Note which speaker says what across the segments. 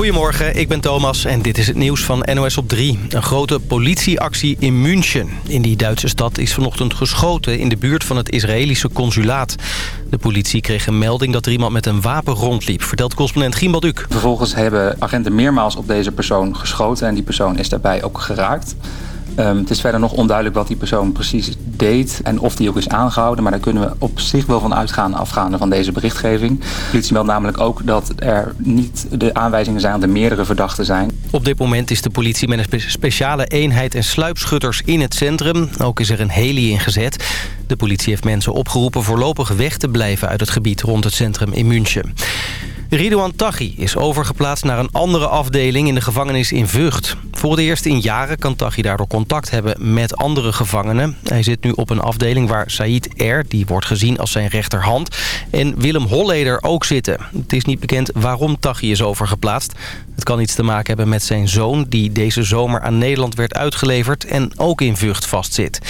Speaker 1: Goedemorgen, ik ben Thomas en dit is het nieuws van NOS op 3. Een grote politieactie in München. In die Duitse stad is vanochtend geschoten in de buurt van het Israëlische consulaat. De politie kreeg een melding dat er iemand met een wapen rondliep, vertelt correspondent Gimbal Duk.
Speaker 2: Vervolgens hebben agenten meermaals op deze persoon geschoten en die persoon is daarbij ook geraakt. Um, het is verder nog onduidelijk wat die persoon precies deed en of die ook is aangehouden. Maar daar kunnen we op zich wel van uitgaan afgaande van deze berichtgeving. De politie meldt namelijk ook dat er niet de aanwijzingen zijn dat er meerdere verdachten zijn.
Speaker 1: Op dit moment is de politie met een speciale eenheid en sluipschutters in het centrum. Ook is er een heli ingezet. De politie heeft mensen opgeroepen voorlopig weg te blijven uit het gebied rond het centrum in München. Ridouan Taghi is overgeplaatst naar een andere afdeling in de gevangenis in Vught. Voor het eerst in jaren kan Taghi daardoor contact hebben met andere gevangenen. Hij zit nu op een afdeling waar Said R, die wordt gezien als zijn rechterhand... en Willem Holleder ook zitten. Het is niet bekend waarom Taghi is overgeplaatst. Het kan iets te maken hebben met zijn zoon... die deze zomer aan Nederland werd uitgeleverd en ook in Vught vastzit.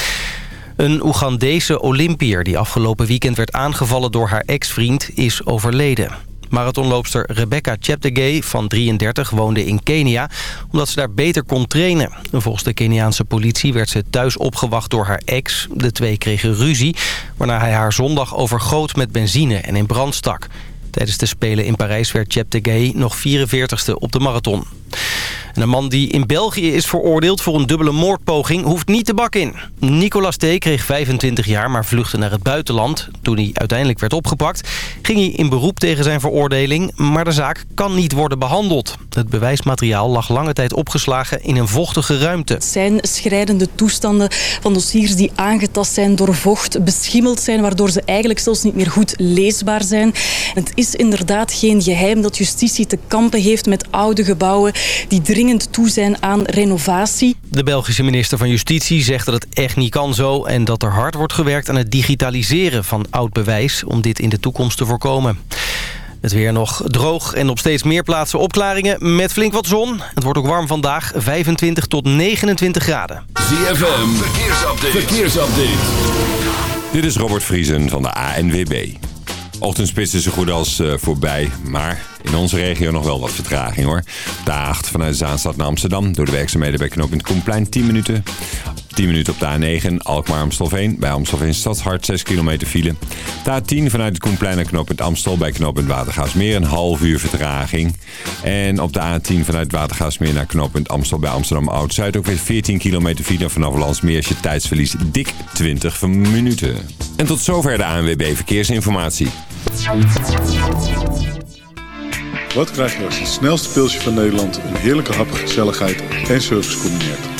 Speaker 1: Een Oegandese Olympier die afgelopen weekend werd aangevallen door haar ex-vriend is overleden. Marathonloopster Rebecca Cheptegei van 33 woonde in Kenia... omdat ze daar beter kon trainen. Volgens de Keniaanse politie werd ze thuis opgewacht door haar ex. De twee kregen ruzie, waarna hij haar zondag overgoot met benzine en in brand stak. Tijdens de Spelen in Parijs werd Cheptegei nog 44ste op de marathon. En een man die in België is veroordeeld voor een dubbele moordpoging hoeft niet de bak in. Nicolas T. kreeg 25 jaar, maar vluchtte naar het buitenland. Toen hij uiteindelijk werd opgepakt, ging hij in beroep tegen zijn veroordeling. Maar de zaak kan niet worden behandeld. Het bewijsmateriaal lag lange tijd opgeslagen in een vochtige ruimte. Het
Speaker 3: zijn schrijdende toestanden van dossiers die aangetast zijn door vocht, beschimmeld zijn... waardoor ze eigenlijk zelfs niet meer goed leesbaar zijn. Is inderdaad geen geheim dat justitie te kampen heeft met oude gebouwen... die dringend toe zijn aan renovatie.
Speaker 1: De Belgische minister van Justitie zegt dat het echt niet kan zo... en dat er hard wordt gewerkt aan het digitaliseren van oud bewijs... om dit in de toekomst te voorkomen. Het weer nog droog en op steeds meer plaatsen opklaringen met flink wat zon. Het wordt ook warm vandaag, 25 tot 29 graden.
Speaker 4: ZFM, verkeersupdate. verkeersupdate. Dit is Robert Vriesen van de ANWB. Ochtendspits is zo goed als uh, voorbij, maar in onze regio nog wel wat vertraging hoor. A8 vanuit Zaanstad naar Amsterdam door de werkzaamheden bij knooppunt Koenplein 10 minuten. 10 minuten op de A9 Alkmaar-Amstelveen. Bij Amstelveen Stadshart 6 kilometer file. De A10 vanuit het Koenplein naar knooppunt Amstel. Bij knooppunt Watergaasmeer een half uur vertraging. En op de A10 vanuit Watergaasmeer naar knooppunt Amstel bij Amsterdam Oud-Zuid. Ook weer 14 kilometer file. Vanaf Landsmeersje tijdsverlies dik 20 minuten. En tot zover de ANWB Verkeersinformatie.
Speaker 5: Wat krijg je als het snelste pilsje van Nederland... een heerlijke hap, gezelligheid en service combineert?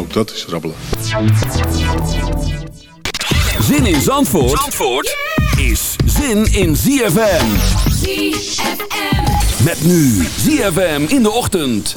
Speaker 5: Ook dat is rabbelen.
Speaker 4: Zin in Zandvoort, Zandvoort is zin in ZFM.
Speaker 6: ZFM.
Speaker 4: Met nu ZFM in de ochtend.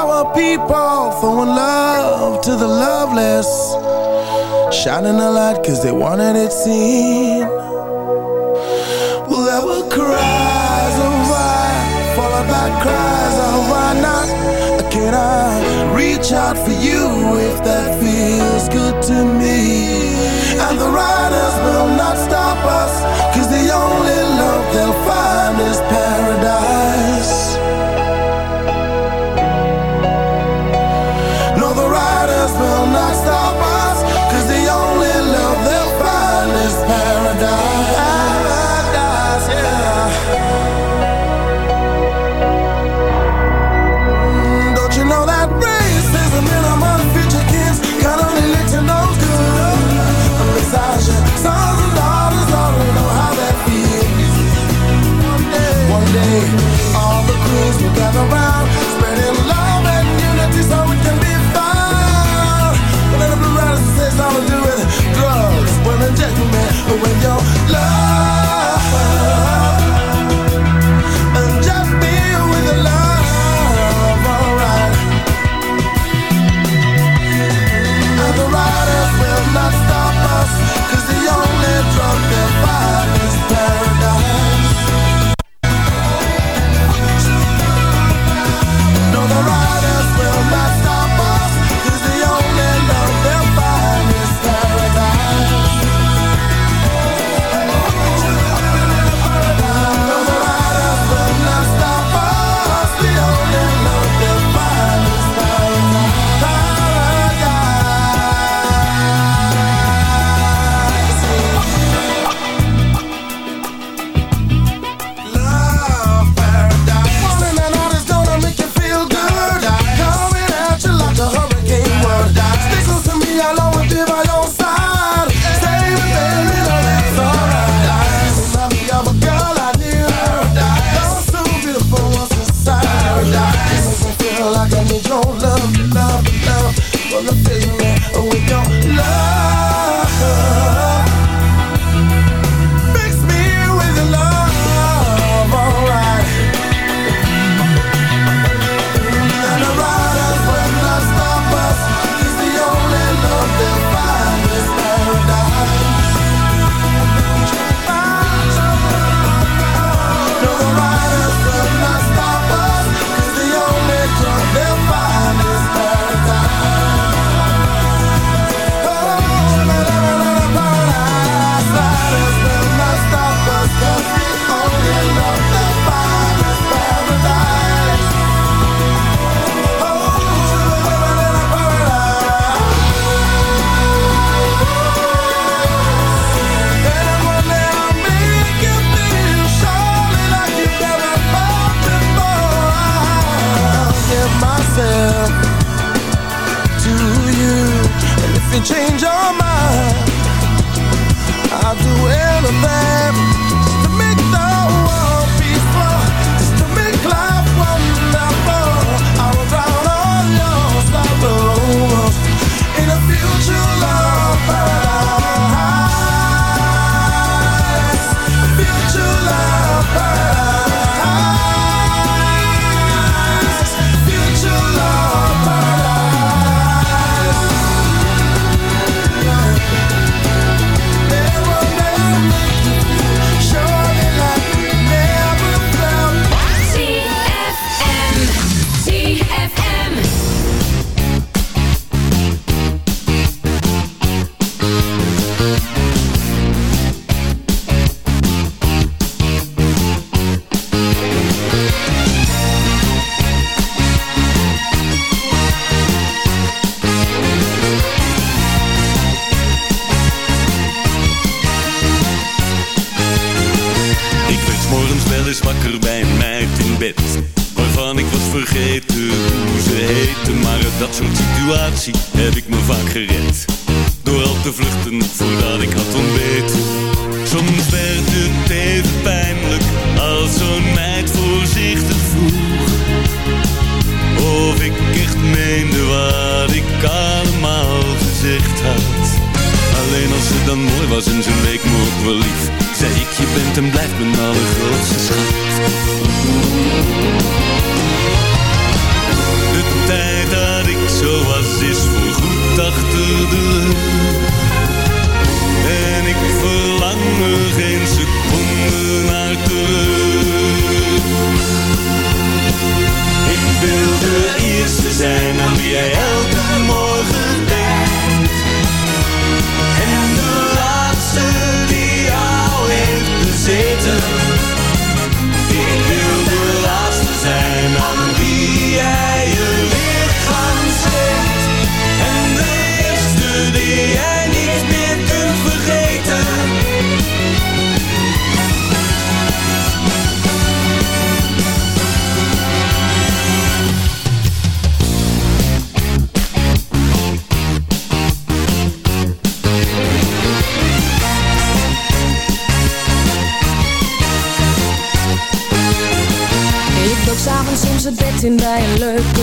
Speaker 6: our people throwing love to the loveless. Shining a light cause they wanted it seen. Well there were cries of why Followed by cries of why not? Can I reach out for you if that feels good to me? And the riders will not stop us Cause the only love they'll find is paradise. me when you're your
Speaker 7: face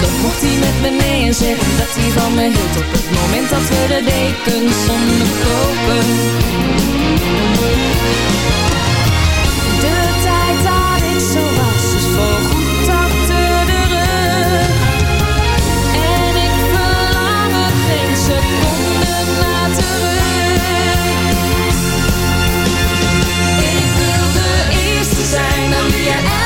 Speaker 7: Dan mocht hij met me mee en zeggen dat hij van me hield Op het moment dat we de dekens onderkopen De tijd daar is zo was dus is voorgoed achter de rug. En ik verlang er geen terug. Ik wil de eerste zijn dan wie jij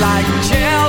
Speaker 8: like children,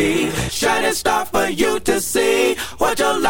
Speaker 8: be.
Speaker 6: Shining star for you to see what your life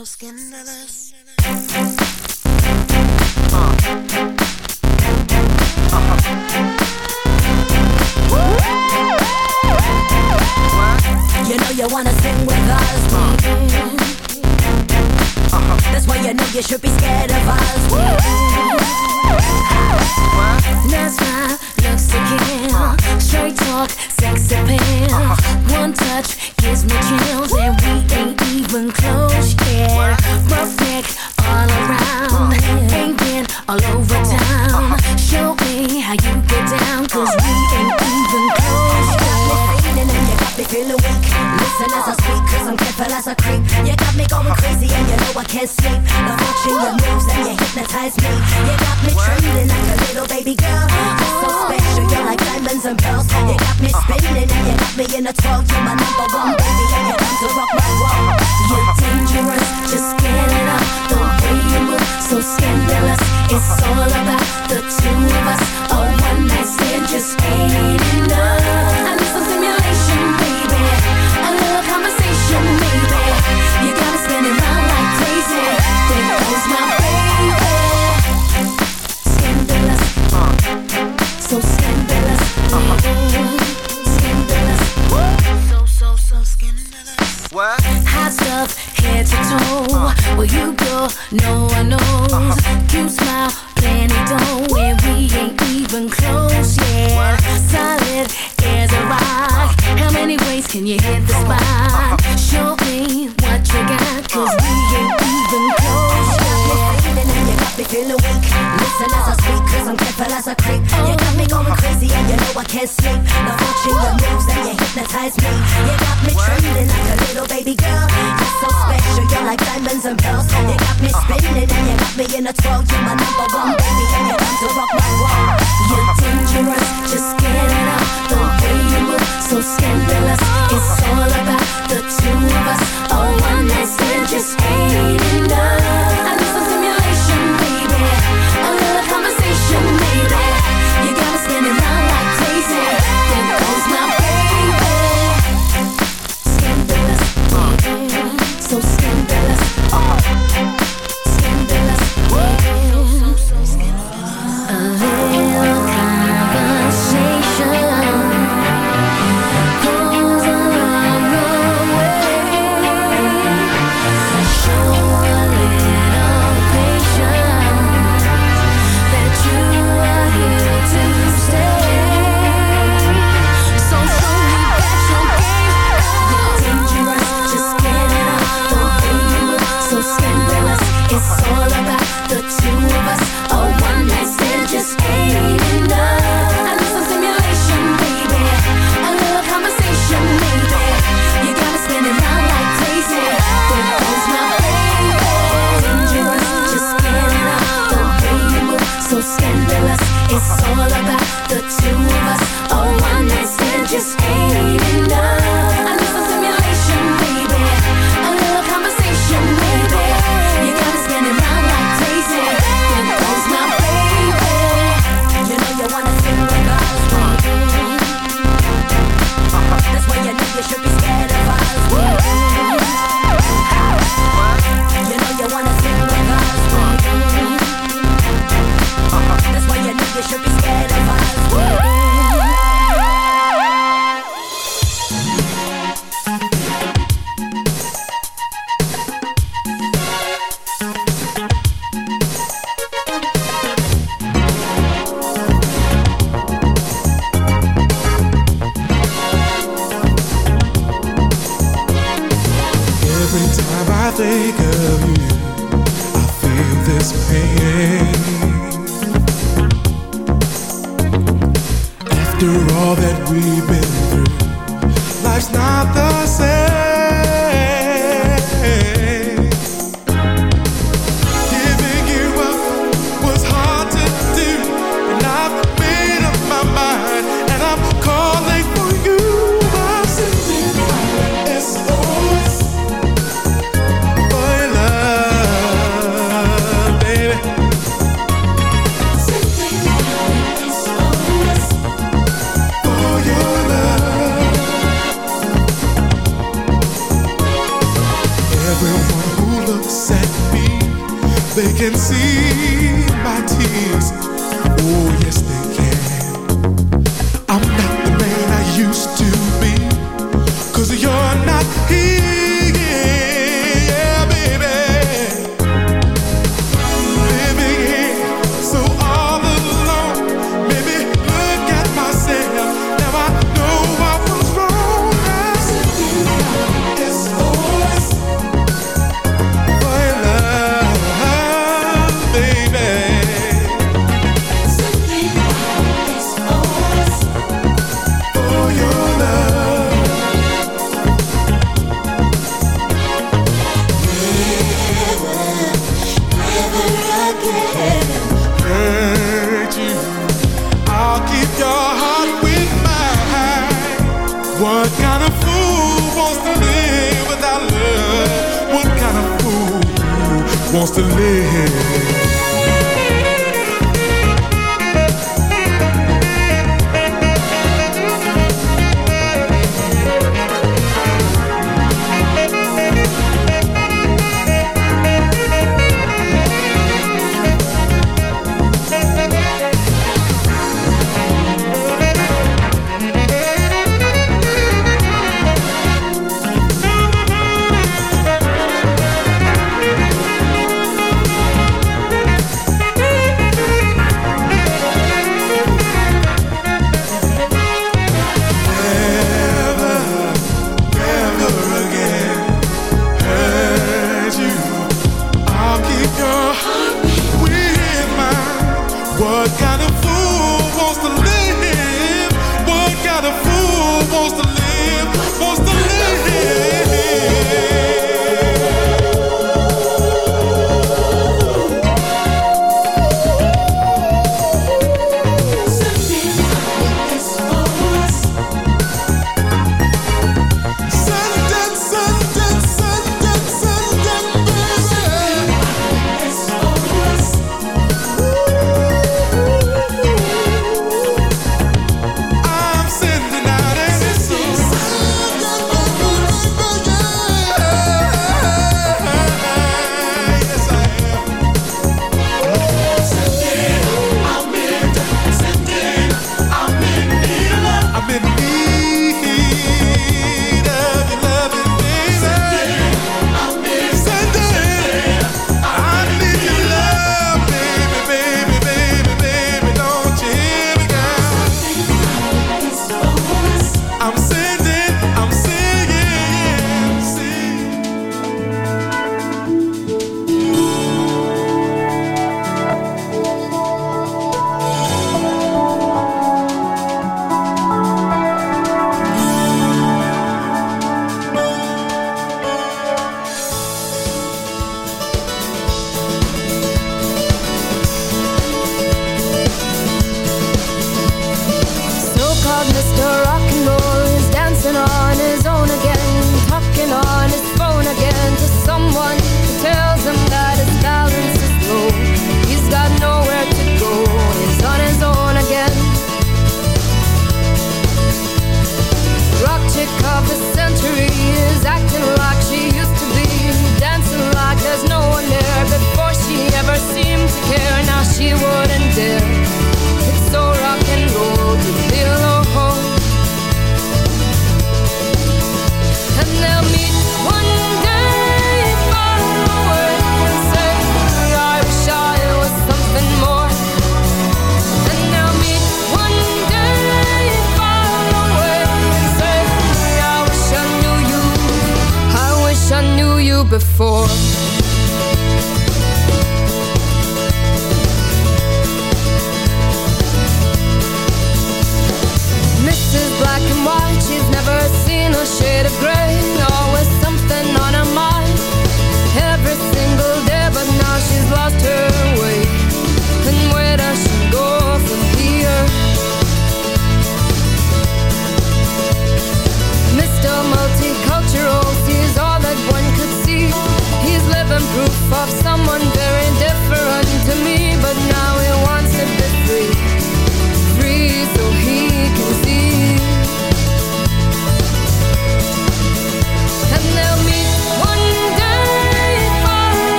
Speaker 7: You know you wanna sing with us, baby. That's why you know you should be scared of us,
Speaker 9: my Sex appeal, straight talk, sex appeal. Uh-huh. One touch gives me chills, and we ain't even close yet. Perfect all around, uh-huh. ain't been all over town. Uh-huh. Show me how you get down, cause we ain't even close yet.
Speaker 7: And you got me feeling weak. Listen as I speak, 'cause
Speaker 9: I'm careful as a creep. You got me going crazy, and you know I can't sleep. I'm watching your moves, and you hypnotize me. You got me trembling like a little baby girl and some girls. You got me uh-huh. spinning and you got me in a twirl. You're my number one baby and you come to rock my world. You're uh-huh. dangerous, just can't it up. The way you move, so scandalous. It's all about the two of us. A one night stand just ain't enough. the
Speaker 10: 12